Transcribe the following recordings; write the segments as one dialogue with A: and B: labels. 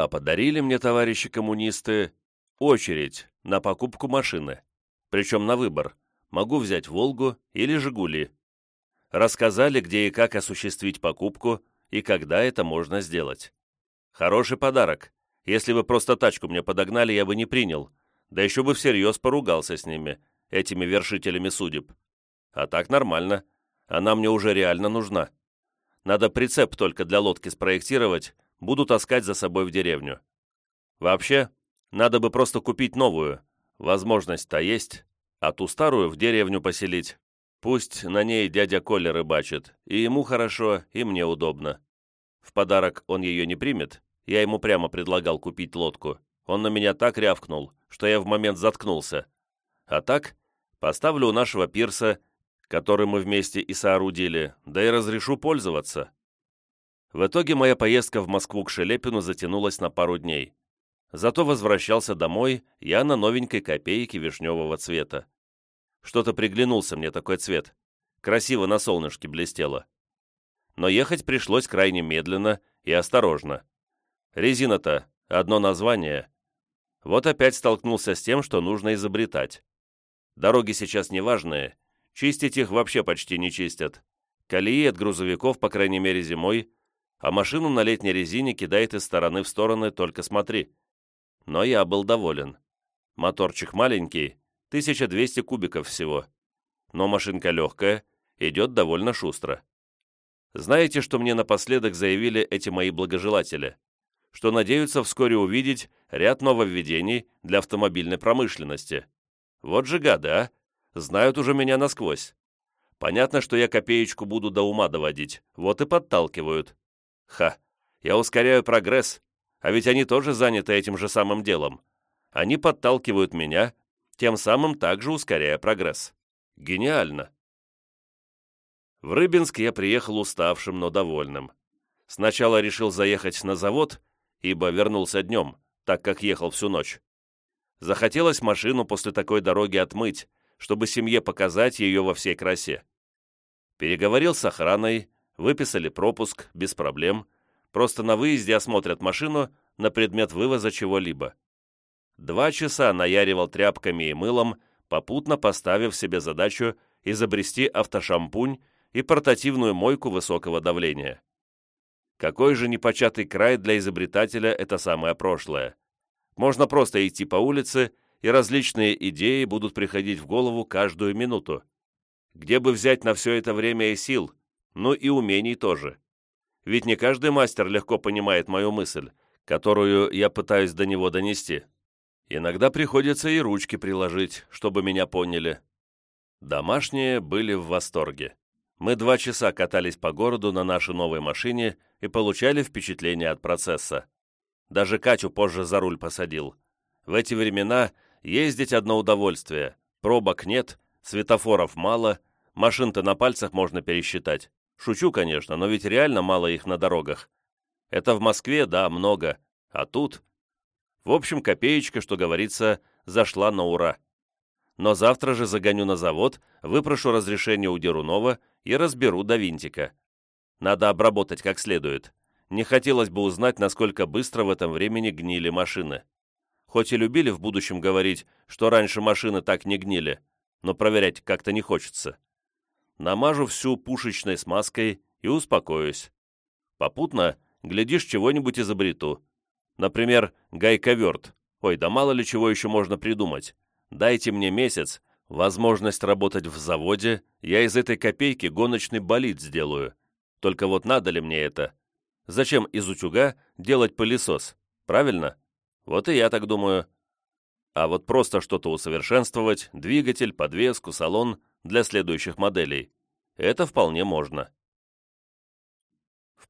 A: А подарили мне, товарищи коммунисты, очередь на покупку машины. Причем на выбор. Могу взять «Волгу» или «Жигули». Рассказали, где и как осуществить покупку и когда это можно сделать. Хороший подарок. Если бы просто тачку мне подогнали, я бы не принял. Да еще бы всерьез поругался с ними, этими вершителями судеб. А так нормально. Она мне уже реально нужна. Надо прицеп только для лодки спроектировать, буду таскать за собой в деревню. Вообще, надо бы просто купить новую. Возможность-то есть, а ту старую в деревню поселить. Пусть на ней дядя Коля рыбачит, и ему хорошо, и мне удобно. В подарок он ее не примет, я ему прямо предлагал купить лодку. Он на меня так рявкнул, что я в момент заткнулся. А так, поставлю у нашего пирса, который мы вместе и соорудили, да и разрешу пользоваться. В итоге моя поездка в Москву к Шелепину затянулась на пару дней. Зато возвращался домой я на новенькой копейке вишневого цвета. Что-то приглянулся мне такой цвет. Красиво на солнышке блестело. Но ехать пришлось крайне медленно и осторожно. Резина-то одно название. Вот опять столкнулся с тем, что нужно изобретать. Дороги сейчас неважные, чистить их вообще почти не чистят. Колеи от грузовиков, по крайней мере зимой, а машину на летней резине кидает из стороны в стороны, только смотри. Но я был доволен. Моторчик маленький, 1200 кубиков всего. Но машинка легкая, идет довольно шустро. Знаете, что мне напоследок заявили эти мои благожелатели? Что надеются вскоре увидеть ряд нововведений для автомобильной промышленности. Вот же гады, а! Знают уже меня насквозь. Понятно, что я копеечку буду до ума доводить, вот и подталкивают. Ха, я ускоряю прогресс, а ведь они тоже заняты этим же самым делом. Они подталкивают меня, тем самым также ускоряя прогресс. Гениально. В Рыбинск я приехал уставшим, но довольным. Сначала решил заехать на завод, ибо вернулся днем, так как ехал всю ночь. Захотелось машину после такой дороги отмыть, чтобы семье показать ее во всей красе. Переговорил с охраной, выписали пропуск, без проблем, просто на выезде осмотрят машину на предмет вывоза чего-либо. Два часа наяривал тряпками и мылом, попутно поставив себе задачу изобрести автошампунь и портативную мойку высокого давления. Какой же непочатый край для изобретателя это самое прошлое. Можно просто идти по улице, и различные идеи будут приходить в голову каждую минуту. Где бы взять на все это время и сил, ну и умений тоже. Ведь не каждый мастер легко понимает мою мысль, которую я пытаюсь до него донести. Иногда приходится и ручки приложить, чтобы меня поняли. Домашние были в восторге. Мы два часа катались по городу на нашей новой машине и получали впечатление от процесса. Даже Катю позже за руль посадил. В эти времена ездить одно удовольствие. Пробок нет, светофоров мало, машин-то на пальцах можно пересчитать. Шучу, конечно, но ведь реально мало их на дорогах. Это в Москве, да, много. А тут в общем, копеечка, что говорится, зашла на ура. Но завтра же загоню на завод, выпрошу разрешение у Дерунова и разберу до винтика. Надо обработать как следует. Не хотелось бы узнать, насколько быстро в этом времени гнили машины. Хоть и любили в будущем говорить, что раньше машины так не гнили, но проверять как-то не хочется. Намажу всю пушечной смазкой и успокоюсь. Попутно, глядишь, чего-нибудь изобрету. Например, гайковерт. Ой, да мало ли чего еще можно придумать. Дайте мне месяц, возможность работать в заводе, я из этой копейки гоночный болид сделаю. Только вот надо ли мне это? Зачем из утюга делать пылесос? Правильно? Вот и я так думаю. А вот просто что-то усовершенствовать, двигатель, подвеску, салон для следующих моделей. Это вполне можно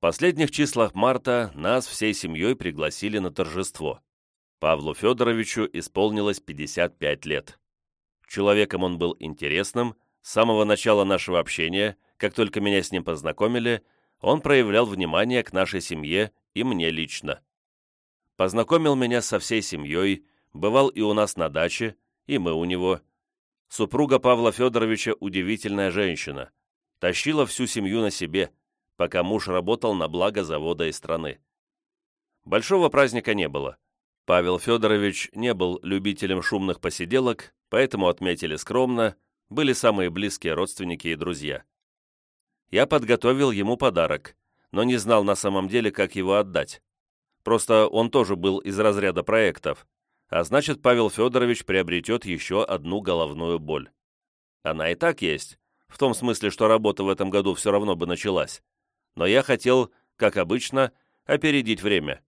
A: последних числах марта нас всей семьей пригласили на торжество. Павлу Федоровичу исполнилось 55 лет. Человеком он был интересным, с самого начала нашего общения, как только меня с ним познакомили, он проявлял внимание к нашей семье и мне лично. Познакомил меня со всей семьей, бывал и у нас на даче, и мы у него. Супруга Павла Федоровича удивительная женщина. Тащила всю семью на себе, пока муж работал на благо завода и страны. Большого праздника не было. Павел Федорович не был любителем шумных посиделок, поэтому отметили скромно, были самые близкие родственники и друзья. Я подготовил ему подарок, но не знал на самом деле, как его отдать. Просто он тоже был из разряда проектов, а значит, Павел Федорович приобретет еще одну головную боль. Она и так есть, в том смысле, что работа в этом году все равно бы началась. Но я хотел, как обычно, опередить время.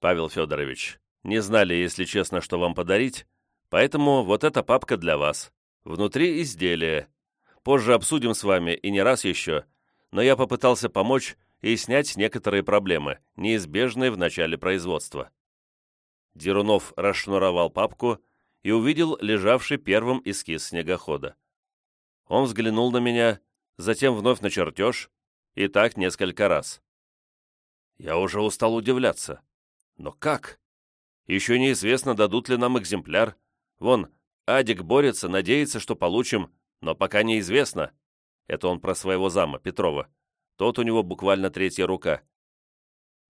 A: Павел Федорович, не знали, если честно, что вам подарить, поэтому вот эта папка для вас. Внутри изделия. Позже обсудим с вами и не раз еще, но я попытался помочь и снять некоторые проблемы, неизбежные в начале производства. Дерунов расшнуровал папку и увидел лежавший первым эскиз снегохода. Он взглянул на меня, затем вновь на чертеж, и так несколько раз. Я уже устал удивляться. Но как? Еще неизвестно, дадут ли нам экземпляр. Вон, Адик борется, надеется, что получим, но пока неизвестно. Это он про своего зама, Петрова. Тот у него буквально третья рука.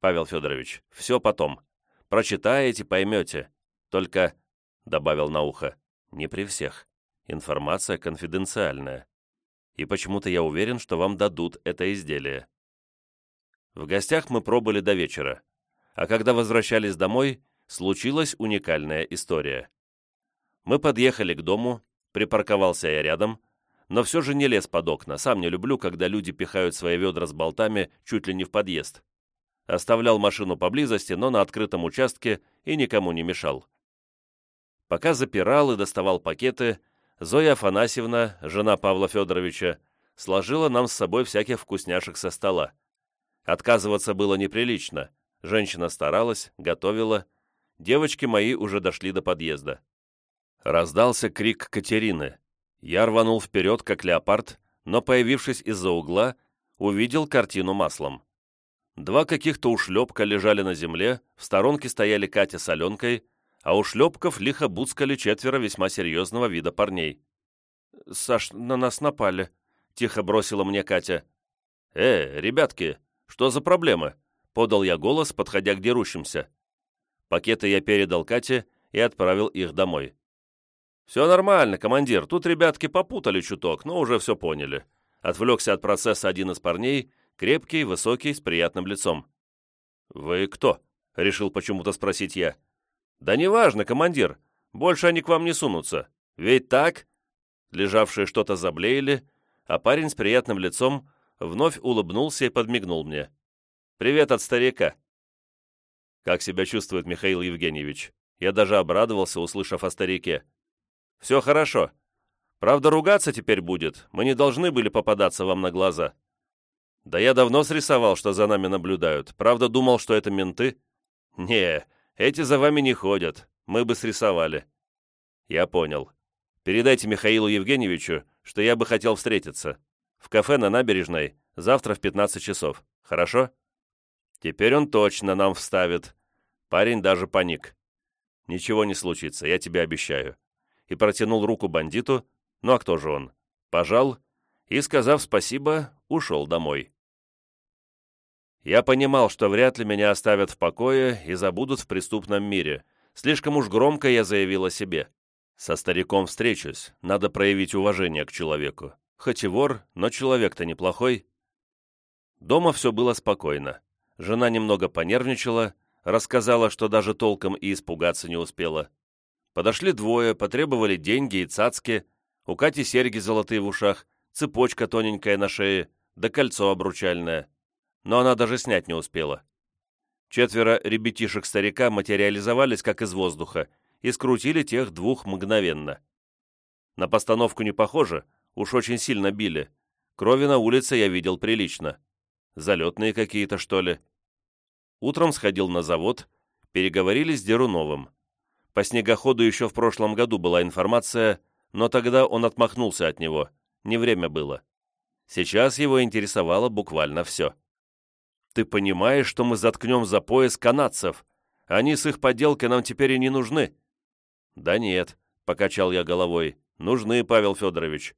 A: Павел Федорович, все потом. Прочитаете, поймете. Только, — добавил на ухо, — не при всех. Информация конфиденциальная. И почему-то я уверен, что вам дадут это изделие. В гостях мы пробыли до вечера. А когда возвращались домой, случилась уникальная история. Мы подъехали к дому, припарковался я рядом, но все же не лез под окна, сам не люблю, когда люди пихают свои ведра с болтами чуть ли не в подъезд. Оставлял машину поблизости, но на открытом участке и никому не мешал. Пока запирал и доставал пакеты, Зоя Афанасьевна, жена Павла Федоровича, сложила нам с собой всяких вкусняшек со стола. Отказываться было неприлично. Женщина старалась, готовила. Девочки мои уже дошли до подъезда. Раздался крик Катерины. Я рванул вперед, как леопард, но, появившись из-за угла, увидел картину маслом. Два каких-то ушлепка лежали на земле, в сторонке стояли Катя с Аленкой, а у шлепков лихо буцкали четверо весьма серьезного вида парней. «Саш, на нас напали», — тихо бросила мне Катя. «Э, ребятки, что за проблемы?» — подал я голос, подходя к дерущимся. Пакеты я передал Кате и отправил их домой. «Все нормально, командир, тут ребятки попутали чуток, но уже все поняли». Отвлекся от процесса один из парней, крепкий, высокий, с приятным лицом. «Вы кто?» — решил почему-то спросить я. «Да неважно, командир. Больше они к вам не сунутся. Ведь так?» Лежавшие что-то заблеяли, а парень с приятным лицом вновь улыбнулся и подмигнул мне. «Привет от старика». Как себя чувствует Михаил Евгеньевич? Я даже обрадовался, услышав о старике. «Все хорошо. Правда, ругаться теперь будет. Мы не должны были попадаться вам на глаза». «Да я давно срисовал, что за нами наблюдают. Правда, думал, что это менты?» «Не, эти за вами не ходят. Мы бы срисовали». «Я понял. Передайте Михаилу Евгеньевичу, что я бы хотел встретиться. В кафе на набережной, завтра в 15 часов. Хорошо?» «Теперь он точно нам вставит». Парень даже паник. «Ничего не случится, я тебе обещаю». И протянул руку бандиту, ну а кто же он? Пожал и, сказав спасибо, ушел домой. Я понимал, что вряд ли меня оставят в покое и забудут в преступном мире. Слишком уж громко я заявил о себе. Со стариком встречусь, надо проявить уважение к человеку. Хоть и вор, но человек-то неплохой. Дома все было спокойно. Жена немного понервничала, рассказала, что даже толком и испугаться не успела. Подошли двое, потребовали деньги и цацки, у Кати серьги золотые в ушах, цепочка тоненькая на шее, да кольцо обручальное но она даже снять не успела. Четверо ребятишек старика материализовались как из воздуха и скрутили тех двух мгновенно. На постановку не похоже, уж очень сильно били. Крови на улице я видел прилично. Залетные какие-то, что ли. Утром сходил на завод, переговорили с Деруновым. По снегоходу еще в прошлом году была информация, но тогда он отмахнулся от него. Не время было. Сейчас его интересовало буквально все. Ты понимаешь, что мы заткнем за пояс канадцев? Они с их подделкой нам теперь и не нужны». «Да нет», — покачал я головой, — «нужны, Павел Федорович.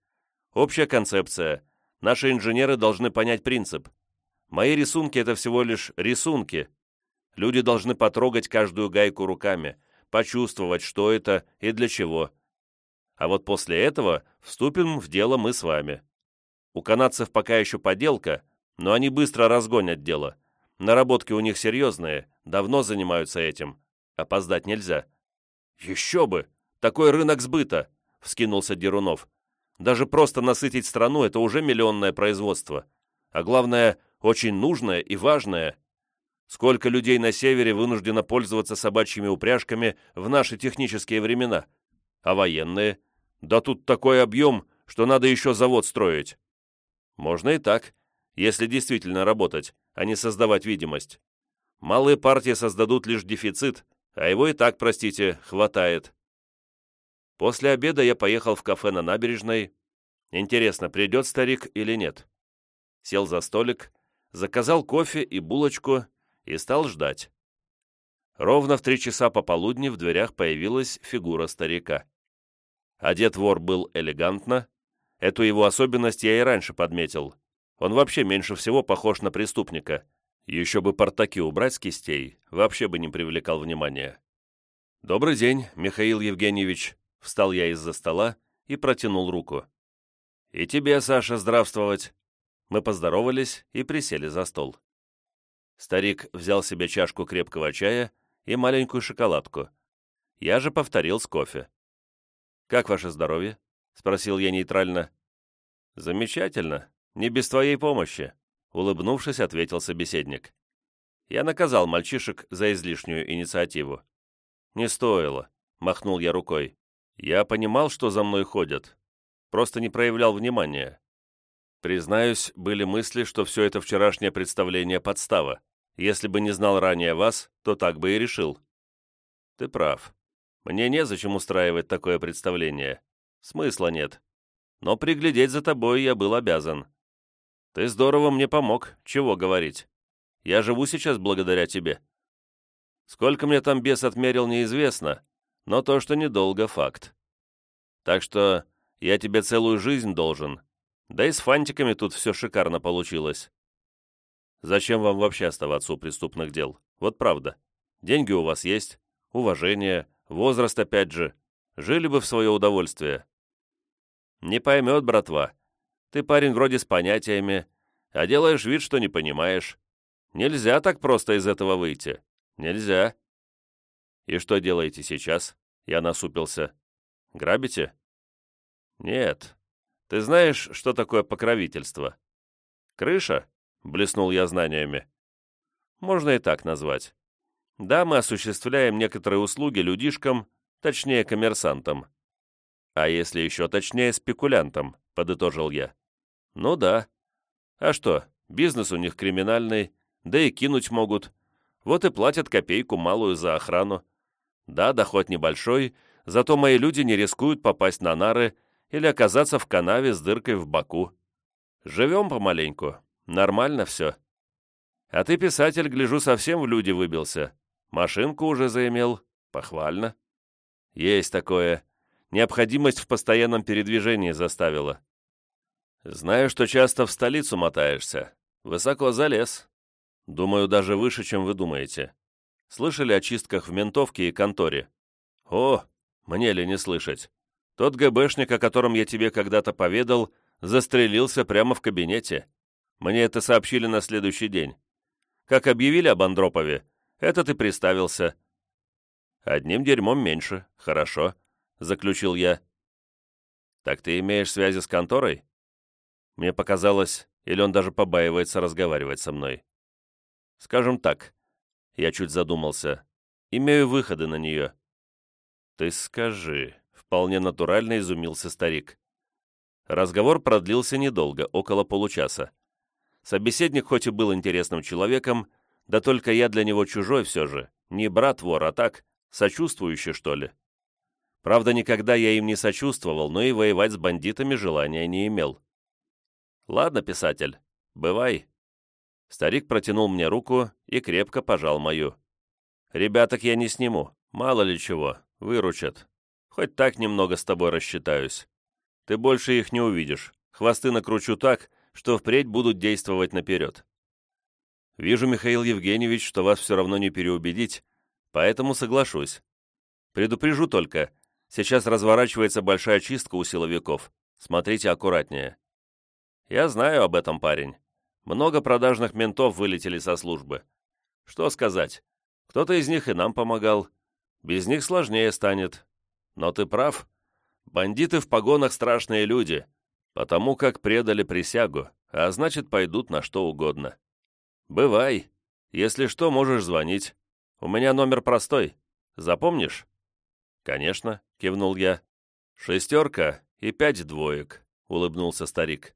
A: Общая концепция. Наши инженеры должны понять принцип. Мои рисунки — это всего лишь рисунки. Люди должны потрогать каждую гайку руками, почувствовать, что это и для чего. А вот после этого вступим в дело мы с вами. У канадцев пока еще поделка, но они быстро разгонят дело. Наработки у них серьезные, давно занимаются этим. Опоздать нельзя. Еще бы! Такой рынок сбыта! Вскинулся Дерунов. Даже просто насытить страну – это уже миллионное производство. А главное, очень нужное и важное. Сколько людей на севере вынуждено пользоваться собачьими упряжками в наши технические времена? А военные? Да тут такой объем, что надо еще завод строить. Можно и так, если действительно работать, а не создавать видимость. Малые партии создадут лишь дефицит, а его и так, простите, хватает. После обеда я поехал в кафе на набережной. Интересно, придет старик или нет? Сел за столик, заказал кофе и булочку и стал ждать. Ровно в три часа пополудни в дверях появилась фигура старика. Одет вор был элегантно. Эту его особенность я и раньше подметил. Он вообще меньше всего похож на преступника. Еще бы портаки убрать с кистей, вообще бы не привлекал внимания. «Добрый день, Михаил Евгеньевич», — встал я из-за стола и протянул руку. «И тебе, Саша, здравствовать!» Мы поздоровались и присели за стол. Старик взял себе чашку крепкого чая и маленькую шоколадку. Я же повторил с кофе. «Как ваше здоровье?» — спросил я нейтрально. «Замечательно. Не без твоей помощи», — улыбнувшись, ответил собеседник. Я наказал мальчишек за излишнюю инициативу. «Не стоило», — махнул я рукой. «Я понимал, что за мной ходят. Просто не проявлял внимания. Признаюсь, были мысли, что все это вчерашнее представление подстава. Если бы не знал ранее вас, то так бы и решил. Ты прав. Мне незачем устраивать такое представление. Смысла нет. Но приглядеть за тобой я был обязан. Ты здорово мне помог, чего говорить. Я живу сейчас благодаря тебе. Сколько мне там бес отмерил, неизвестно, но то, что недолго, факт. Так что я тебе целую жизнь должен, да и с фантиками тут все шикарно получилось. Зачем вам вообще оставаться у преступных дел? Вот правда. Деньги у вас есть, уважение, возраст опять же. Жили бы в свое удовольствие. Не поймет, братва. Ты парень вроде с понятиями, а делаешь вид, что не понимаешь. Нельзя так просто из этого выйти. Нельзя. И что делаете сейчас? Я насупился. Грабите? Нет, ты знаешь, что такое покровительство? Крыша? Блеснул я знаниями. Можно и так назвать. Да, мы осуществляем некоторые услуги людишкам, точнее коммерсантам. А если еще точнее спекулянтам, подытожил я. Ну да. А что, бизнес у них криминальный, да и кинуть могут. Вот и платят копейку малую за охрану. Да, доход небольшой, зато мои люди не рискуют попасть на нары или оказаться в канаве с дыркой в боку. Живем помаленьку. Нормально все. А ты, писатель, гляжу, совсем в люди выбился. Машинку уже заимел. Похвально. Есть такое. Необходимость в постоянном передвижении заставила. Знаю, что часто в столицу мотаешься. Высоко залез. Думаю, даже выше, чем вы думаете. Слышали о чистках в ментовке и конторе? О, мне ли не слышать. Тот ГБшник, о котором я тебе когда-то поведал, застрелился прямо в кабинете. Мне это сообщили на следующий день. Как объявили об Андропове, этот и приставился. Одним дерьмом меньше, хорошо, заключил я. Так ты имеешь связи с конторой? Мне показалось, или он даже побаивается разговаривать со мной. Скажем так, я чуть задумался, имею выходы на нее. Ты скажи, Вполне натурально изумился старик. Разговор продлился недолго, около получаса. Собеседник хоть и был интересным человеком, да только я для него чужой все же, не брат-вор, а так, сочувствующий, что ли. Правда, никогда я им не сочувствовал, но и воевать с бандитами желания не имел. «Ладно, писатель, бывай». Старик протянул мне руку и крепко пожал мою. «Ребяток я не сниму, мало ли чего, выручат. Хоть так немного с тобой рассчитаюсь. Ты больше их не увидишь. Хвосты накручу так, что впредь будут действовать наперед. Вижу, Михаил Евгеньевич, что вас все равно не переубедить, поэтому соглашусь. Предупрежу только, сейчас разворачивается большая чистка у силовиков. Смотрите аккуратнее. Я знаю об этом, парень. Много продажных ментов вылетели со службы. Что сказать? Кто-то из них и нам помогал. Без них сложнее станет. Но ты прав. Бандиты в погонах страшные люди, потому как предали присягу, а значит, пойдут на что угодно. Бывай. Если что, можешь звонить. У меня номер простой. Запомнишь? Конечно, кивнул я. Шестерка и пять двоек, улыбнулся старик.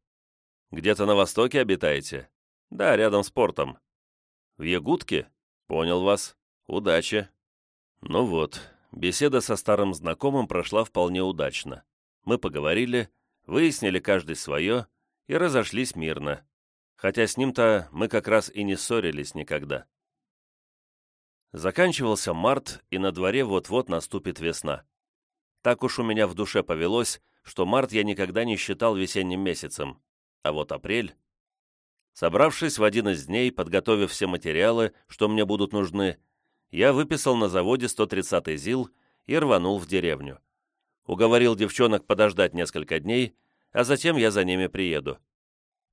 A: Где-то на востоке обитаете? Да, рядом с портом. В Ягудке? Понял вас. Удачи. Ну вот, беседа со старым знакомым прошла вполне удачно. Мы поговорили, выяснили каждый свое и разошлись мирно. Хотя с ним-то мы как раз и не ссорились никогда. Заканчивался март, и на дворе вот-вот наступит весна. Так уж у меня в душе повелось, что март я никогда не считал весенним месяцем, а вот апрель... Собравшись в один из дней, подготовив все материалы, что мне будут нужны, я выписал на заводе 130-й ЗИЛ и рванул в деревню. Уговорил девчонок подождать несколько дней, а затем я за ними приеду.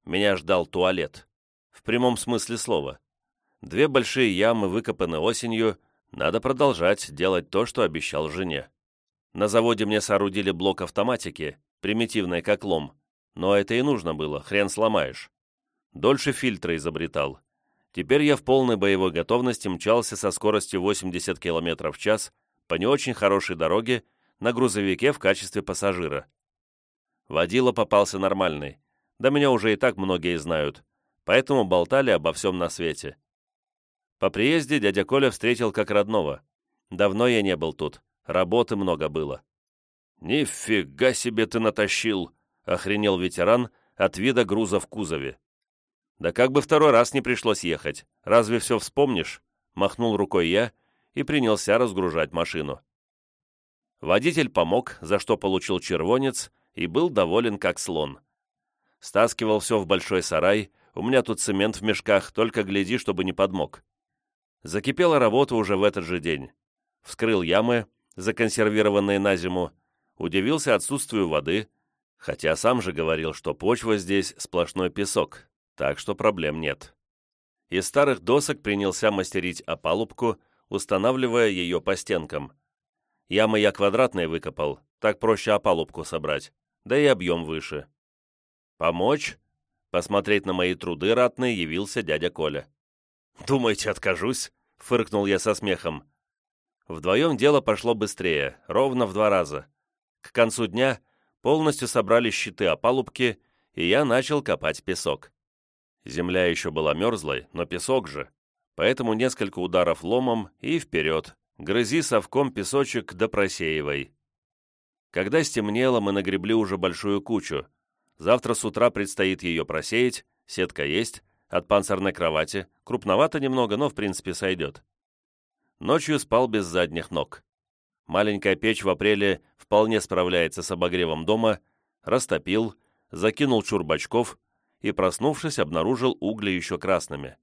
A: Меня ждал туалет. В прямом смысле слова. Две большие ямы выкопаны осенью, надо продолжать делать то, что обещал жене. На заводе мне соорудили блок автоматики, примитивный как лом, но это и нужно было, хрен сломаешь. Дольше фильтра изобретал. Теперь я в полной боевой готовности мчался со скоростью 80 км в час по не очень хорошей дороге на грузовике в качестве пассажира. Водила попался нормальный, да меня уже и так многие знают, поэтому болтали обо всем на свете. По приезде дядя Коля встретил как родного. Давно я не был тут, работы много было. «Нифига себе ты натащил!» — охренел ветеран от вида груза в кузове. «Да как бы второй раз не пришлось ехать. Разве все вспомнишь?» — махнул рукой я и принялся разгружать машину. Водитель помог, за что получил червонец, и был доволен как слон. Стаскивал все в большой сарай, у меня тут цемент в мешках, только гляди, чтобы не подмок. Закипела работа уже в этот же день. Вскрыл ямы, законсервированные на зиму, удивился отсутствию воды, хотя сам же говорил, что почва здесь сплошной песок, так что проблем нет. Из старых досок принялся мастерить опалубку, устанавливая ее по стенкам. Ямы я квадратные выкопал, так проще опалубку собрать, да и объем выше. «Помочь?» Посмотреть на мои труды ратные явился дядя Коля. «Думаете, откажусь?» — фыркнул я со смехом. Вдвоем дело пошло быстрее, ровно в два раза. К концу дня полностью собрали щиты опалубки, и я начал копать песок. Земля еще была мерзлой, но песок же. Поэтому несколько ударов ломом и вперед. Грызи совком песочек до просеивай. Когда стемнело, мы нагребли уже большую кучу. Завтра с утра предстоит ее просеять, сетка есть, от панцирной кровати, крупновато немного, но в принципе сойдет. Ночью спал без задних ног. Маленькая печь в апреле вполне справляется с обогревом дома, растопил, закинул чурбачков и, проснувшись, обнаружил угли еще красными.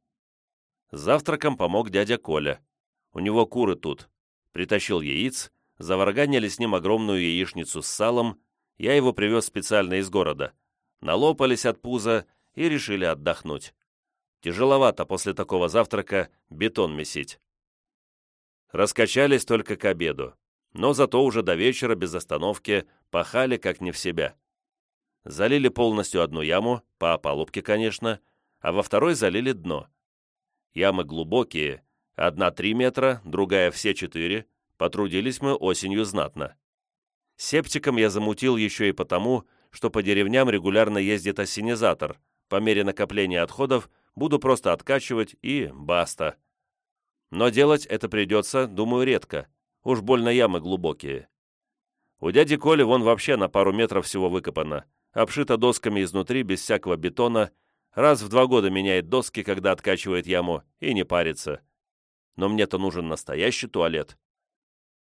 A: завтраком помог дядя Коля. У него куры тут. Притащил яиц, заварганили с ним огромную яичницу с салом, я его привез специально из города. Налопались от пуза и решили отдохнуть. Тяжеловато после такого завтрака бетон месить. Раскачались только к обеду, но зато уже до вечера без остановки пахали как не в себя. Залили полностью одну яму, по опалубке, конечно, а во второй залили дно. Ямы глубокие, одна три метра, другая все четыре, потрудились мы осенью знатно. Септиком я замутил еще и потому, что по деревням регулярно ездит осенизатор, по мере накопления отходов буду просто откачивать и баста. Но делать это придется, думаю, редко. Уж больно ямы глубокие. У дяди Коли вон вообще на пару метров всего выкопано, обшито досками изнутри, без всякого бетона, раз в два года меняет доски, когда откачивает яму, и не парится. Но мне-то нужен настоящий туалет.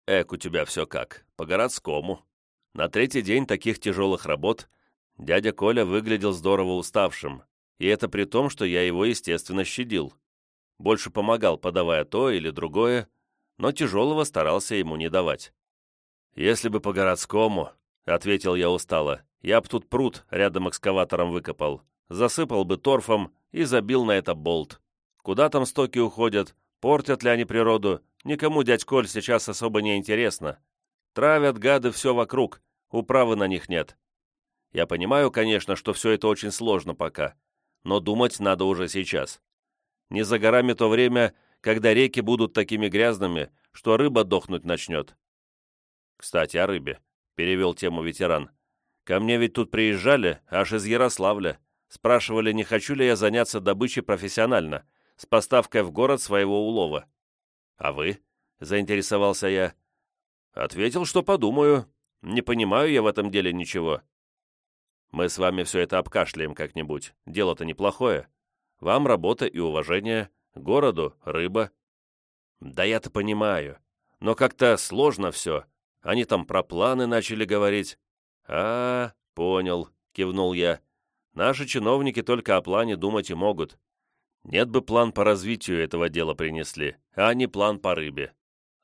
A: Эк, у тебя все как, по-городскому. На третий день таких тяжелых работ дядя Коля выглядел здорово уставшим, и это при том, что я его, естественно, щадил. больше помогал, подавая то или другое, но тяжелого старался ему не давать. «Если бы по-городскому», — ответил я устало, — «я б тут пруд рядом экскаватором выкопал, засыпал бы торфом и забил на это болт. Куда там стоки уходят, портят ли они природу, никому, дядь Коль, сейчас особо не интересно. Травят гады все вокруг, управы на них нет. Я понимаю, конечно, что все это очень сложно пока, но думать надо уже сейчас. Не за горами то время, когда реки будут такими грязными, что рыба дохнуть начнет. «Кстати, о рыбе», — перевел тему ветеран. «Ко мне ведь тут приезжали, аж из Ярославля. Спрашивали, не хочу ли я заняться добычей профессионально, с поставкой в город своего улова. «А вы?» — заинтересовался я. Ответил, что подумаю. Не понимаю я в этом деле ничего. Мы с вами все это обкашляем как-нибудь. Дело-то неплохое. Вам работа и уважение, городу — рыба. Да я-то понимаю. Но как-то сложно все. Они там про планы начали говорить. А, понял, кивнул я. Наши чиновники только о плане думать и могут. Нет бы план по развитию этого дела принесли, а не план по рыбе.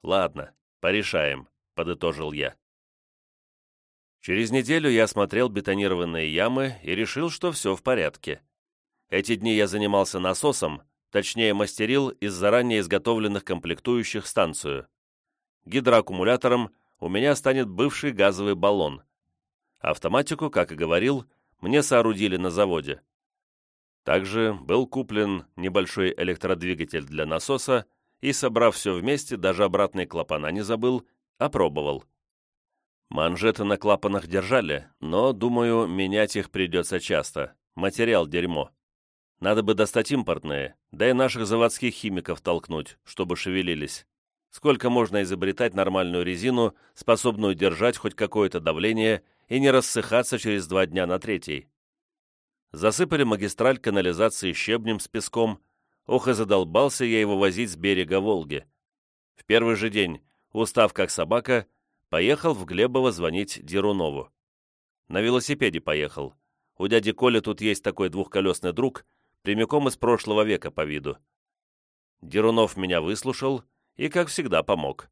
A: Ладно, порешаем, подытожил я. Через неделю я осмотрел бетонированные ямы и решил, что все в порядке. Эти дни я занимался насосом, точнее мастерил из заранее изготовленных комплектующих станцию. Гидроаккумулятором у меня станет бывший газовый баллон. Автоматику, как и говорил, мне соорудили на заводе. Также был куплен небольшой электродвигатель для насоса и, собрав все вместе, даже обратные клапана не забыл, опробовал. Манжеты на клапанах держали, но, думаю, менять их придется часто. Материал дерьмо. Надо бы достать импортные, да и наших заводских химиков толкнуть, чтобы шевелились. Сколько можно изобретать нормальную резину, способную держать хоть какое-то давление и не рассыхаться через два дня на третий? засыпали магистраль канализации щебнем с песком, ох и задолбался я его возить с берега Волги. В первый же день, устав как собака, поехал в Глебово звонить Дерунову. На велосипеде поехал. У дяди Коли тут есть такой двухколесный друг, прямиком из прошлого века по виду. Дерунов меня выслушал и, как всегда, помог.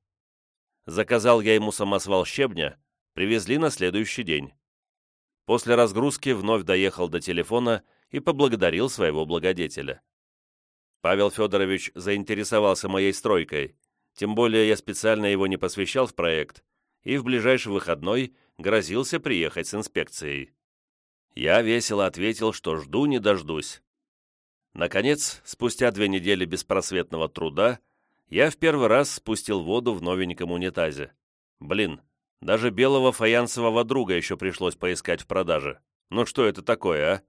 A: Заказал я ему самосвал щебня, привезли на следующий день. После разгрузки вновь доехал до телефона и поблагодарил своего благодетеля. Павел Федорович заинтересовался моей стройкой, тем более я специально его не посвящал в проект, и в ближайший выходной грозился приехать с инспекцией. Я весело ответил, что жду не дождусь. Наконец, спустя две недели беспросветного труда, я в первый раз спустил воду в новеньком унитазе. Блин, даже белого фаянсового друга еще пришлось поискать в продаже. Ну что это такое, а?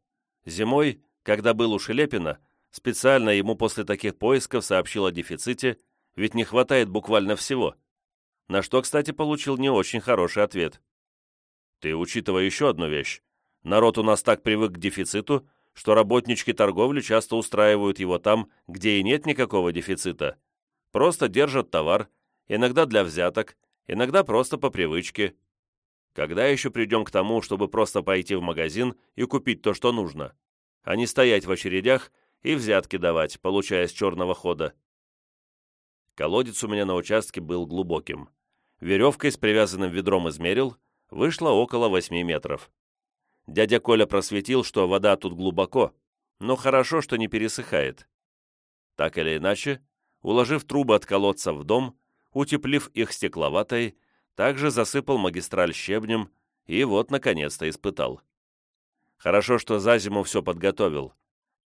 A: Зимой, когда был у Шелепина, специально ему после таких поисков сообщил о дефиците, ведь не хватает буквально всего. На что, кстати, получил не очень хороший ответ. Ты учитывай еще одну вещь. Народ у нас так привык к дефициту, что работнички торговли часто устраивают его там, где и нет никакого дефицита. Просто держат товар, иногда для взяток, иногда просто по привычке. Когда еще придем к тому, чтобы просто пойти в магазин и купить то, что нужно, а не стоять в очередях и взятки давать, получая с черного хода? Колодец у меня на участке был глубоким. Веревкой с привязанным ведром измерил, вышло около 8 метров. Дядя Коля просветил, что вода тут глубоко, но хорошо, что не пересыхает. Так или иначе, уложив трубы от колодца в дом, утеплив их стекловатой, также засыпал магистраль щебнем и вот, наконец-то, испытал. Хорошо, что за зиму все подготовил.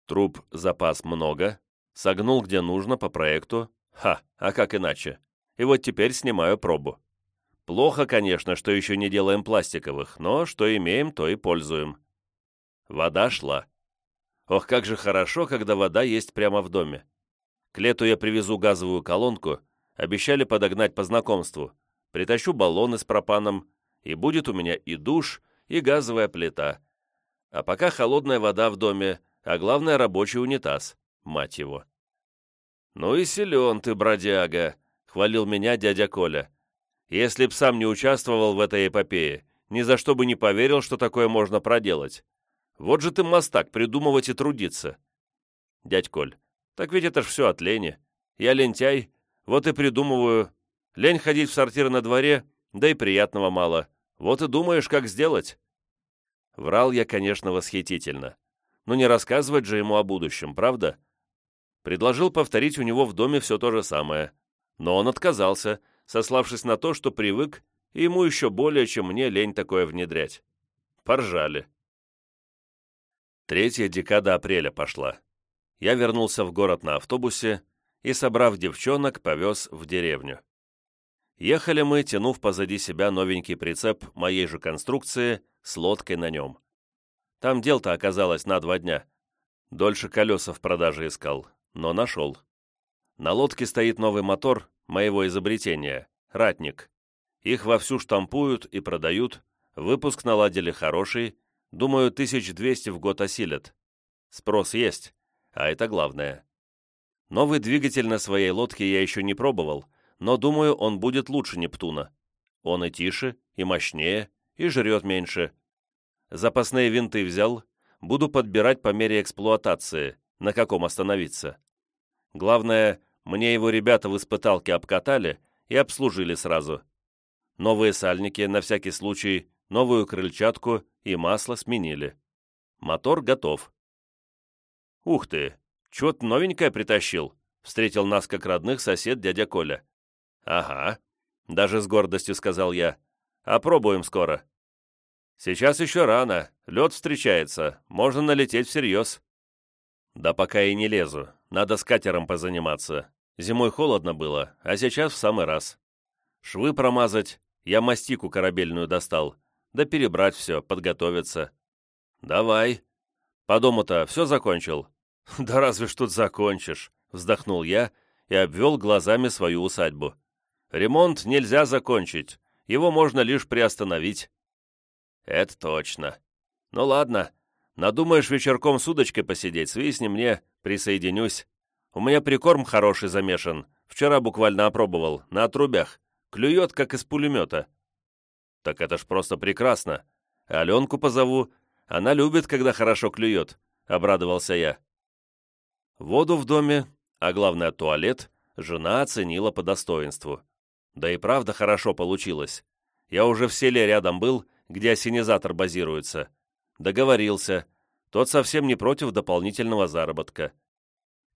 A: Труб запас много, согнул где нужно по проекту. Ха, а как иначе? И вот теперь снимаю пробу. Плохо, конечно, что еще не делаем пластиковых, но что имеем, то и пользуем. Вода шла. Ох, как же хорошо, когда вода есть прямо в доме. К лету я привезу газовую колонку Обещали подогнать по знакомству. Притащу баллоны с пропаном, и будет у меня и душ, и газовая плита. А пока холодная вода в доме, а главное рабочий унитаз, мать его. «Ну и силен ты, бродяга», — хвалил меня дядя Коля. «Если б сам не участвовал в этой эпопее, ни за что бы не поверил, что такое можно проделать. Вот же ты мастак придумывать и трудиться». «Дядь Коль, Так ведь это ж все от лени. Я лентяй, вот и придумываю. Лень ходить в сортир на дворе, да и приятного мало. Вот и думаешь, как сделать. Врал я, конечно, восхитительно. Но не рассказывать же ему о будущем, правда? Предложил повторить у него в доме все то же самое. Но он отказался, сославшись на то, что привык, и ему еще более, чем мне, лень такое внедрять. Поржали. Третья декада апреля пошла. Я вернулся в город на автобусе и, собрав девчонок, повез в деревню. Ехали мы, тянув позади себя новенький прицеп моей же конструкции с лодкой на нем. Там дел-то оказалось на два дня. Дольше колеса в продаже искал, но нашел. На лодке стоит новый мотор моего изобретения — «Ратник». Их вовсю штампуют и продают, выпуск наладили хороший, Думаю, 1200 в год осилят. Спрос есть, а это главное. Новый двигатель на своей лодке я еще не пробовал, но думаю, он будет лучше Нептуна. Он и тише, и мощнее, и жрет меньше. Запасные винты взял, буду подбирать по мере эксплуатации, на каком остановиться. Главное, мне его ребята в испыталке обкатали и обслужили сразу. Новые сальники, на всякий случай, новую крыльчатку и масло сменили. Мотор готов. «Ух ты! Чего-то новенькое притащил!» — встретил нас как родных сосед дядя Коля. «Ага», — даже с гордостью сказал я. «Опробуем скоро». «Сейчас еще рано, лед встречается, можно налететь всерьез». «Да пока и не лезу, надо с катером позаниматься. Зимой холодно было, а сейчас в самый раз. Швы промазать, я мастику корабельную достал, да перебрать все, подготовиться. Давай. По дому-то все закончил? Да разве ж тут закончишь, вздохнул я и обвел глазами свою усадьбу. Ремонт нельзя закончить, его можно лишь приостановить. Это точно. Ну ладно, надумаешь вечерком с удочкой посидеть, свистни мне, присоединюсь. У меня прикорм хороший замешан, вчера буквально опробовал, на отрубях. Клюет, как из пулемета. «Так это ж просто прекрасно. Аленку позову. Она любит, когда хорошо клюет», — обрадовался я. Воду в доме, а главное туалет, жена оценила по достоинству. Да и правда хорошо получилось. Я уже в селе рядом был, где осенизатор базируется. Договорился. Тот совсем не против дополнительного заработка.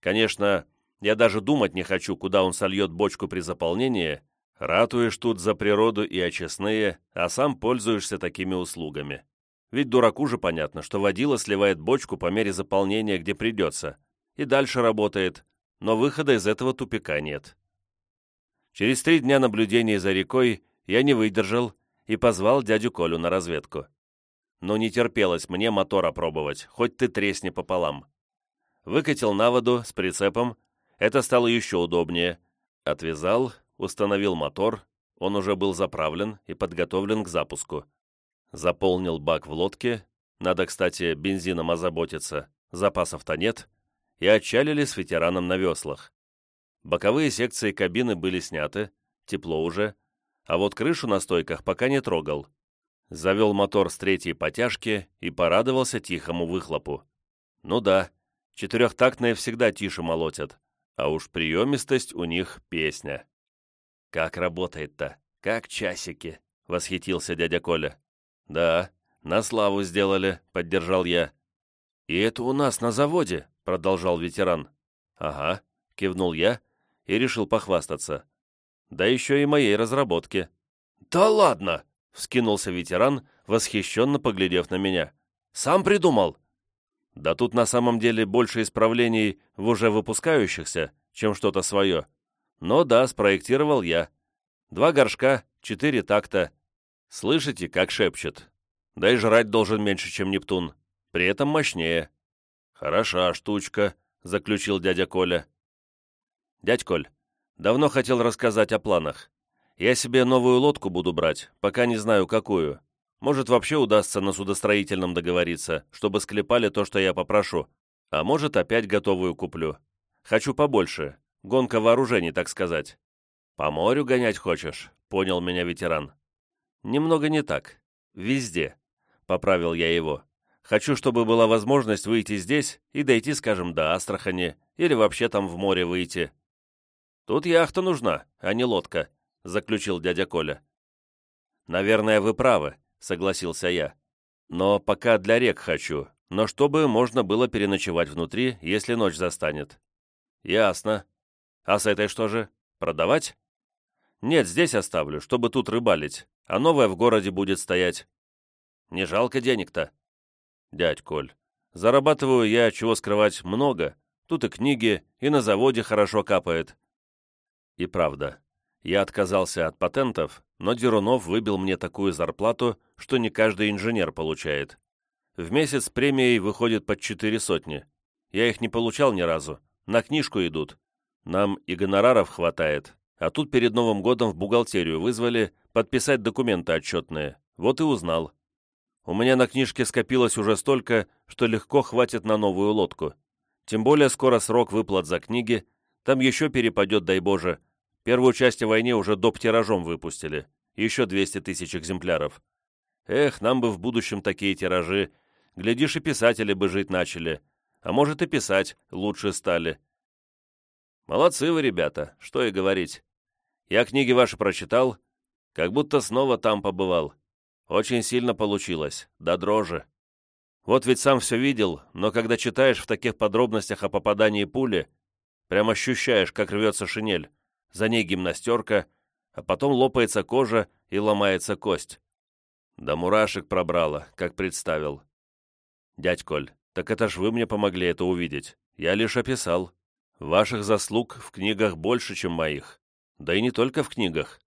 A: Конечно, я даже думать не хочу, куда он сольет бочку при заполнении, Ратуешь тут за природу и очистные, а сам пользуешься такими услугами. Ведь дураку же понятно, что водила сливает бочку по мере заполнения, где придется, и дальше работает, но выхода из этого тупика нет. Через три дня наблюдения за рекой я не выдержал и позвал дядю Колю на разведку. Но не терпелось мне мотор опробовать, хоть ты тресни пополам. Выкатил на воду с прицепом, это стало еще удобнее. Отвязал, установил мотор, он уже был заправлен и подготовлен к запуску. Заполнил бак в лодке, надо, кстати, бензином озаботиться, запасов-то нет, и отчалили с ветераном на веслах. Боковые секции кабины были сняты, тепло уже, а вот крышу на стойках пока не трогал. Завел мотор с третьей потяжки и порадовался тихому выхлопу. Ну да, четырехтактные всегда тише молотят, а уж приемистость у них песня. «Как работает-то? Как часики?» — восхитился дядя Коля. «Да, на славу сделали», — поддержал я. «И это у нас на заводе», — продолжал ветеран. «Ага», — кивнул я и решил похвастаться. «Да еще и моей разработки». «Да ладно!» — вскинулся ветеран, восхищенно поглядев на меня. «Сам придумал?» «Да тут на самом деле больше исправлений в уже выпускающихся, чем что-то свое. Но да, спроектировал я. Два горшка, четыре такта. Слышите, как шепчет? Да и жрать должен меньше, чем Нептун. При этом мощнее. Хороша штучка, заключил дядя Коля. Дядь Коль, давно хотел рассказать о планах. Я себе новую лодку буду брать, пока не знаю какую. Может, вообще удастся на судостроительном договориться, чтобы склепали то, что я попрошу. А может, опять готовую куплю. Хочу побольше, Гонка вооружений, так сказать. По морю гонять хочешь? Понял меня ветеран. Немного не так. Везде. Поправил я его. Хочу, чтобы была возможность выйти здесь и дойти, скажем, до Астрахани или вообще там в море выйти. Тут яхта нужна, а не лодка, заключил дядя Коля. Наверное, вы правы, согласился я. Но пока для рек хочу, но чтобы можно было переночевать внутри, если ночь застанет. Ясно. А с этой что же? Продавать? Нет, здесь оставлю, чтобы тут рыбалить, а новая в городе будет стоять. Не жалко денег-то? Дядь Коль, зарабатываю я, чего скрывать, много. Тут и книги, и на заводе хорошо капает. И правда, я отказался от патентов, но Дерунов выбил мне такую зарплату, что не каждый инженер получает. В месяц премией выходит под четыре сотни. Я их не получал ни разу. На книжку идут. Нам и гонораров хватает. А тут перед Новым годом в бухгалтерию вызвали подписать документы отчетные. Вот и узнал. У меня на книжке скопилось уже столько, что легко хватит на новую лодку. Тем более скоро срок выплат за книги. Там еще перепадет, дай Боже. Первую часть о войне уже доп. тиражом выпустили. Еще 200 тысяч экземпляров. Эх, нам бы в будущем такие тиражи Глядишь, и писатели бы жить начали. А может, и писать лучше стали. Молодцы вы, ребята, что и говорить. Я книги ваши прочитал, как будто снова там побывал. Очень сильно получилось, до дрожи. Вот ведь сам все видел, но когда читаешь в таких подробностях о попадании пули, прям ощущаешь, как рвется шинель, за ней гимнастерка, а потом лопается кожа и ломается кость. Да мурашек пробрало, как представил. «Дядь Коль, так это ж вы мне помогли это увидеть. Я лишь описал. Ваших заслуг в книгах больше, чем моих. Да и не только в книгах.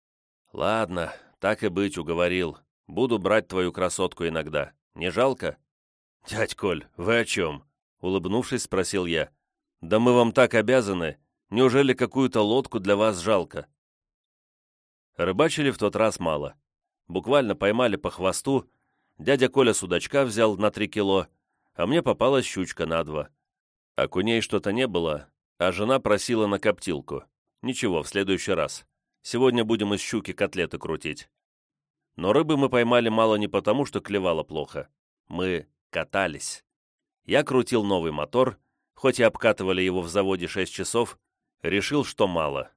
A: Ладно, так и быть, уговорил. Буду брать твою красотку иногда. Не жалко?» «Дядь Коль, вы о чем?» Улыбнувшись, спросил я. «Да мы вам так обязаны. Неужели какую-то лодку для вас жалко?» Рыбачили в тот раз мало. Буквально поймали по хвосту. Дядя Коля судачка взял на три кило, а мне попалась щучка на два. Окуней что-то не было, а жена просила на коптилку. Ничего, в следующий раз. Сегодня будем из щуки котлеты крутить. Но рыбы мы поймали мало не потому, что клевало плохо. Мы катались. Я крутил новый мотор, хоть и обкатывали его в заводе 6 часов, решил, что мало.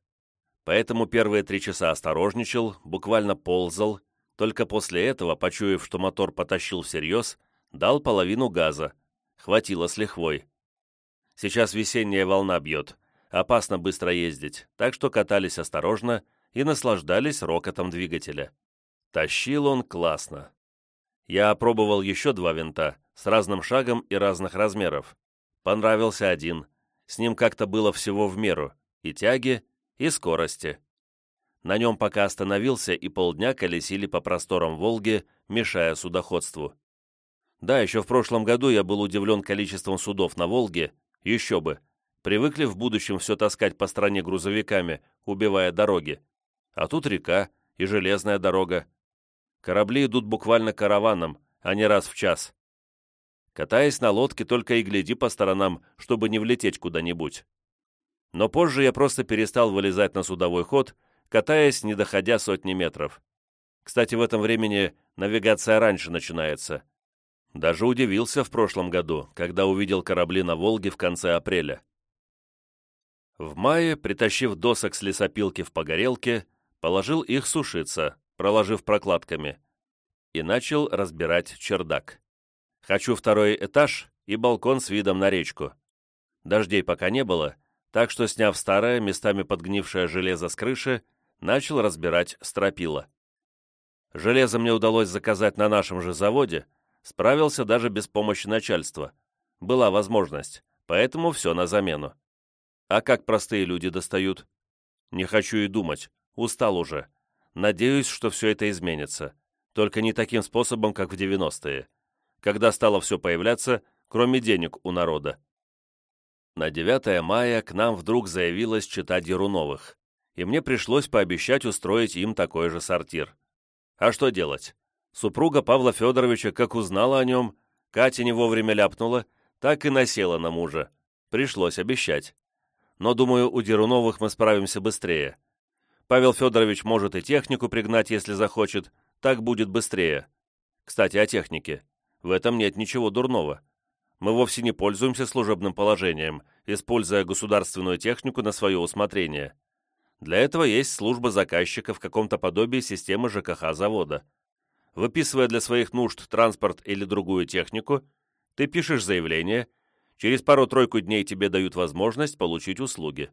A: Поэтому первые три часа осторожничал, буквально ползал, только после этого, почуяв, что мотор потащил всерьез, Дал половину газа. Хватило с лихвой. Сейчас весенняя волна бьет. Опасно быстро ездить, так что катались осторожно и наслаждались рокотом двигателя. Тащил он классно. Я опробовал еще два винта с разным шагом и разных размеров. Понравился один. С ним как-то было всего в меру. И тяги, и скорости. На нем пока остановился и полдня колесили по просторам Волги, мешая судоходству. Да, еще в прошлом году я был удивлен количеством судов на Волге, еще бы. Привыкли в будущем все таскать по стране грузовиками, убивая дороги. А тут река и железная дорога. Корабли идут буквально караваном, а не раз в час. Катаясь на лодке, только и гляди по сторонам, чтобы не влететь куда-нибудь. Но позже я просто перестал вылезать на судовой ход, катаясь, не доходя сотни метров. Кстати, в этом времени навигация раньше начинается. Даже удивился в прошлом году, когда увидел корабли на Волге в конце апреля. В мае, притащив досок с лесопилки в погорелке, положил их сушиться, проложив прокладками, и начал разбирать чердак. Хочу второй этаж и балкон с видом на речку. Дождей пока не было, так что, сняв старое, местами подгнившее железо с крыши, начал разбирать стропила. Железо мне удалось заказать на нашем же заводе, Справился даже без помощи начальства. Была возможность, поэтому все на замену. А как простые люди достают? Не хочу и думать, устал уже. Надеюсь, что все это изменится. Только не таким способом, как в 90-е, когда стало все появляться, кроме денег у народа. На 9 мая к нам вдруг заявилась чита Деруновых, и мне пришлось пообещать устроить им такой же сортир. А что делать? Супруга Павла Федоровича, как узнала о нем, Катя не вовремя ляпнула, так и насела на мужа. Пришлось обещать. Но, думаю, у Деруновых мы справимся быстрее. Павел Федорович может и технику пригнать, если захочет, так будет быстрее. Кстати, о технике. В этом нет ничего дурного. Мы вовсе не пользуемся служебным положением, используя государственную технику на свое усмотрение. Для этого есть служба заказчика в каком-то подобии системы ЖКХ завода. Выписывая для своих нужд транспорт или другую технику, ты пишешь заявление, через пару-тройку дней тебе дают возможность получить услуги.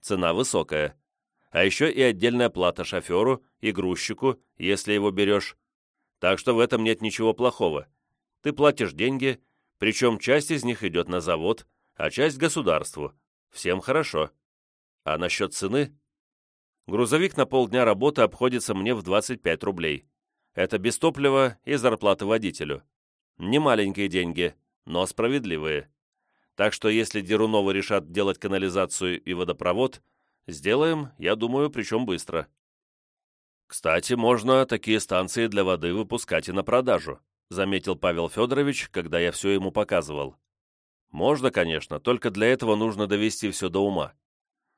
A: Цена высокая. А еще и отдельная плата шоферу и грузчику, если его берешь. Так что в этом нет ничего плохого. Ты платишь деньги, причем часть из них идет на завод, а часть государству. Всем хорошо. А насчет цены? Грузовик на полдня работы обходится мне в 25 рублей. Это без топлива и зарплаты водителю. Не маленькие деньги, но справедливые. Так что если Деруновы решат делать канализацию и водопровод, сделаем, я думаю, причем быстро. Кстати, можно такие станции для воды выпускать и на продажу, заметил Павел Федорович, когда я все ему показывал. Можно, конечно, только для этого нужно довести все до ума.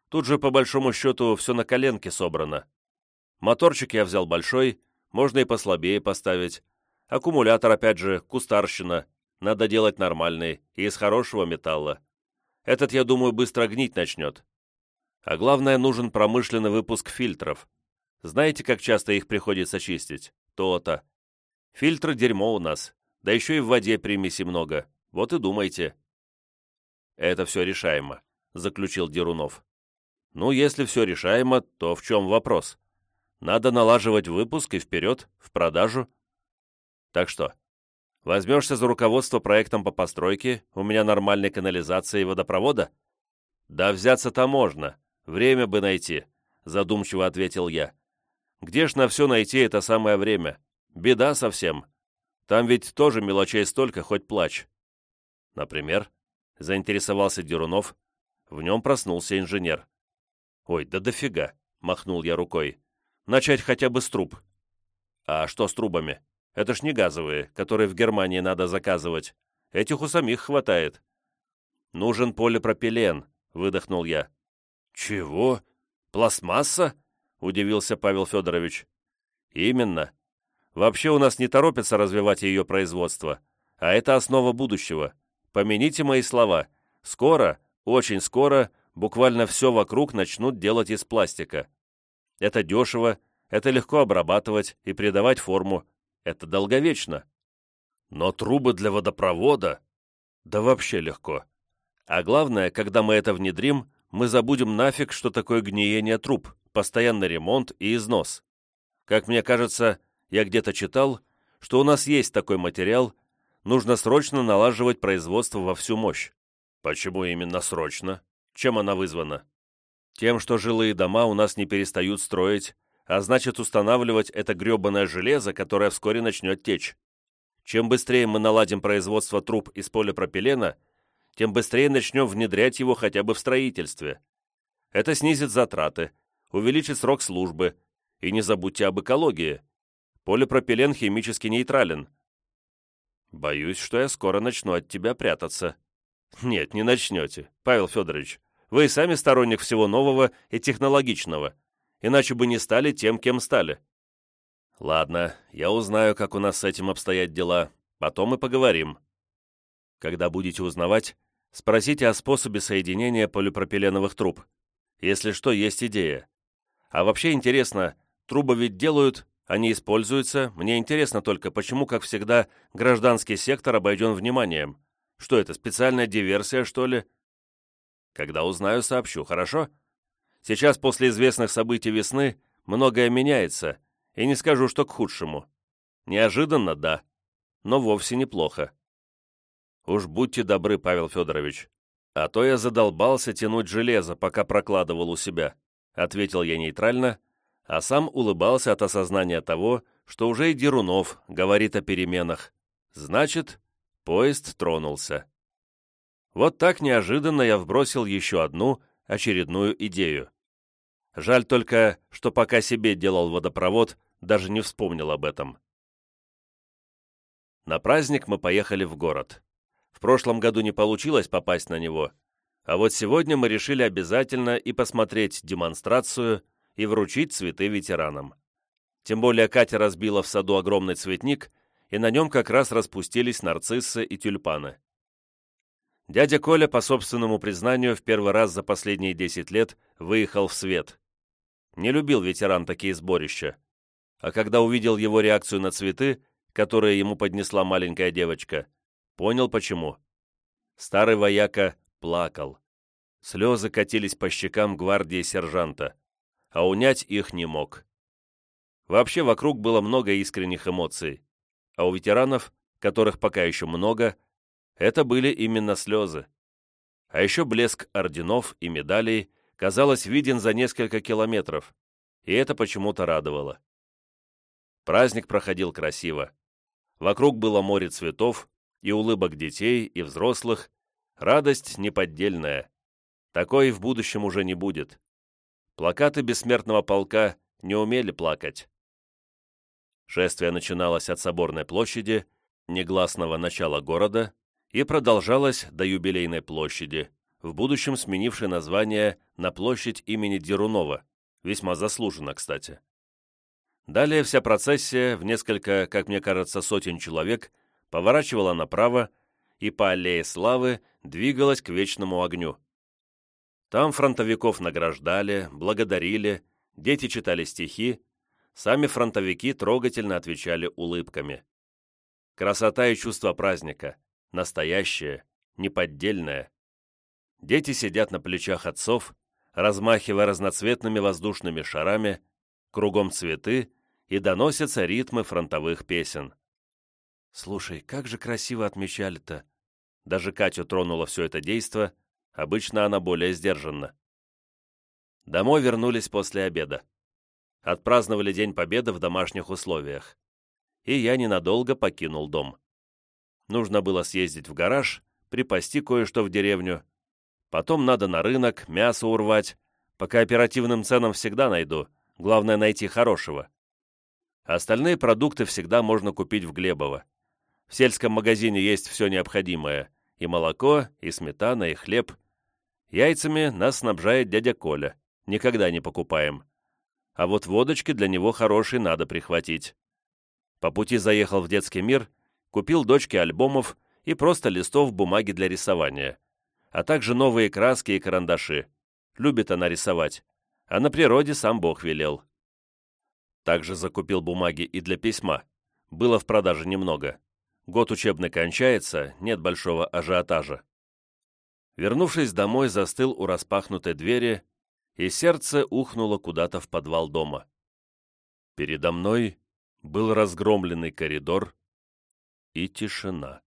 A: Тут же, по большому счету, все на коленке собрано. Моторчик я взял большой, можно и послабее поставить. Аккумулятор, опять же, кустарщина. Надо делать нормальный и из хорошего металла. Этот, я думаю, быстро гнить начнет. А главное, нужен промышленный выпуск фильтров. Знаете, как часто их приходится чистить? То-то. Фильтры дерьмо у нас. Да еще и в воде примеси много. Вот и думайте. Это все решаемо, заключил Дерунов. Ну, если все решаемо, то в чем вопрос? Надо налаживать выпуск и вперед, в продажу. Так что, возьмешься за руководство проектом по постройке, у меня нормальной канализации и водопровода? Да взяться-то можно, время бы найти, задумчиво ответил я. Где ж на все найти это самое время? Беда совсем. Там ведь тоже мелочей столько, хоть плачь. Например, заинтересовался Дерунов. В нем проснулся инженер. «Ой, да дофига!» — махнул я рукой. «Начать хотя бы с труб». «А что с трубами? Это ж не газовые, которые в Германии надо заказывать. Этих у самих хватает». «Нужен полипропилен», — выдохнул я. «Чего? Пластмасса?» — удивился Павел Федорович. «Именно. Вообще у нас не торопятся развивать ее производство, а это основа будущего. Помяните мои слова. Скоро, очень скоро, буквально все вокруг начнут делать из пластика. Это дешево, это легко обрабатывать и придавать форму. Это долговечно. Но трубы для водопровода? Да вообще легко. А главное, когда мы это внедрим, мы забудем нафиг, что такое гниение труб, постоянный ремонт и износ. Как мне кажется, я где-то читал, что у нас есть такой материал, нужно срочно налаживать производство во всю мощь. Почему именно срочно? Чем она вызвана? Тем, что жилые дома у нас не перестают строить, а значит устанавливать это гребаное железо, которое вскоре начнет течь. Чем быстрее мы наладим производство труб из полипропилена, тем быстрее начнем внедрять его хотя бы в строительстве. Это снизит затраты, увеличит срок службы, и не забудьте об экологии. Полипропилен химически нейтрален. Боюсь, что я скоро начну от тебя прятаться. Нет, не начнете, Павел Федорович. Вы и сами сторонник всего нового и технологичного, иначе бы не стали тем, кем стали. Ладно, я узнаю, как у нас с этим обстоят дела, потом и поговорим. Когда будете узнавать, спросите о способе соединения полипропиленовых труб. Если что, есть идея. А вообще интересно, трубы ведь делают, они используются. Мне интересно только, почему, как всегда, гражданский сектор обойден вниманием. Что это, специальная диверсия, что ли? Когда узнаю, сообщу, хорошо? Сейчас, после известных событий весны, многое меняется, и не скажу, что к худшему. Неожиданно, да, но вовсе неплохо. Уж будьте добры, Павел Федорович, а то я задолбался тянуть железо, пока прокладывал у себя, ответил я нейтрально, а сам улыбался от осознания того, что уже и Дерунов говорит о переменах. Значит, поезд тронулся. Вот так неожиданно я вбросил еще одну, очередную идею. Жаль только, что пока себе делал водопровод, даже не вспомнил об этом. На праздник мы поехали в город. В прошлом году не получилось попасть на него, а вот сегодня мы решили обязательно и посмотреть демонстрацию, и вручить цветы ветеранам. Тем более Катя разбила в саду огромный цветник, и на нем как раз распустились нарциссы и тюльпаны. Дядя Коля, по собственному признанию, в первый раз за последние 10 лет выехал в свет. Не любил ветеран такие сборища. А когда увидел его реакцию на цветы, которые ему поднесла маленькая девочка, понял почему. Старый вояка плакал. Слезы катились по щекам гвардии сержанта, а унять их не мог. Вообще вокруг было много искренних эмоций, а у ветеранов, которых пока еще много, это были именно слезы. А еще блеск орденов и медалей, казалось, виден за несколько километров, и это почему-то радовало. Праздник проходил красиво. Вокруг было море цветов, и улыбок детей, и взрослых, радость неподдельная. Такой в будущем уже не будет. Плакаты бессмертного полка не умели плакать. Шествие начиналось от Соборной площади, негласного начала города, и продолжалось до Юбилейной площади, в будущем сменившей название на площадь имени Дерунова, весьма заслуженно, кстати. Далее вся процессия в несколько, как мне кажется, сотен человек поворачивала направо и по аллее славы двигалась к вечному огню. Там фронтовиков награждали, благодарили, дети читали стихи, сами фронтовики трогательно отвечали улыбками. Красота и чувство праздника, настоящее, неподдельное. Дети сидят на плечах отцов, размахивая разноцветными воздушными шарами, кругом цветы, и доносятся ритмы фронтовых песен. «Слушай, как же красиво отмечали-то!» Даже Катю тронуло все это действо, обычно она более сдержанна. Домой вернулись после обеда. Отпраздновали День Победы в домашних условиях. И я ненадолго покинул дом. Нужно было съездить в гараж, припасти кое-что в деревню. Потом надо на рынок, мясо урвать. По кооперативным ценам всегда найду. Главное найти хорошего. Остальные продукты всегда можно купить в Глебово. В сельском магазине есть все необходимое. И молоко, и сметана, и хлеб. Яйцами нас снабжает дядя Коля. Никогда не покупаем. А вот водочки для него хорошие надо прихватить. По пути заехал в детский мир купил дочке альбомов и просто листов бумаги для рисования, а также новые краски и карандаши. Любит она рисовать, а на природе сам Бог велел. Также закупил бумаги и для письма. Было в продаже немного. Год учебный кончается, нет большого ажиотажа. Вернувшись домой, застыл у распахнутой двери, и сердце ухнуло куда-то в подвал дома. Передо мной был разгромленный коридор, и тишина.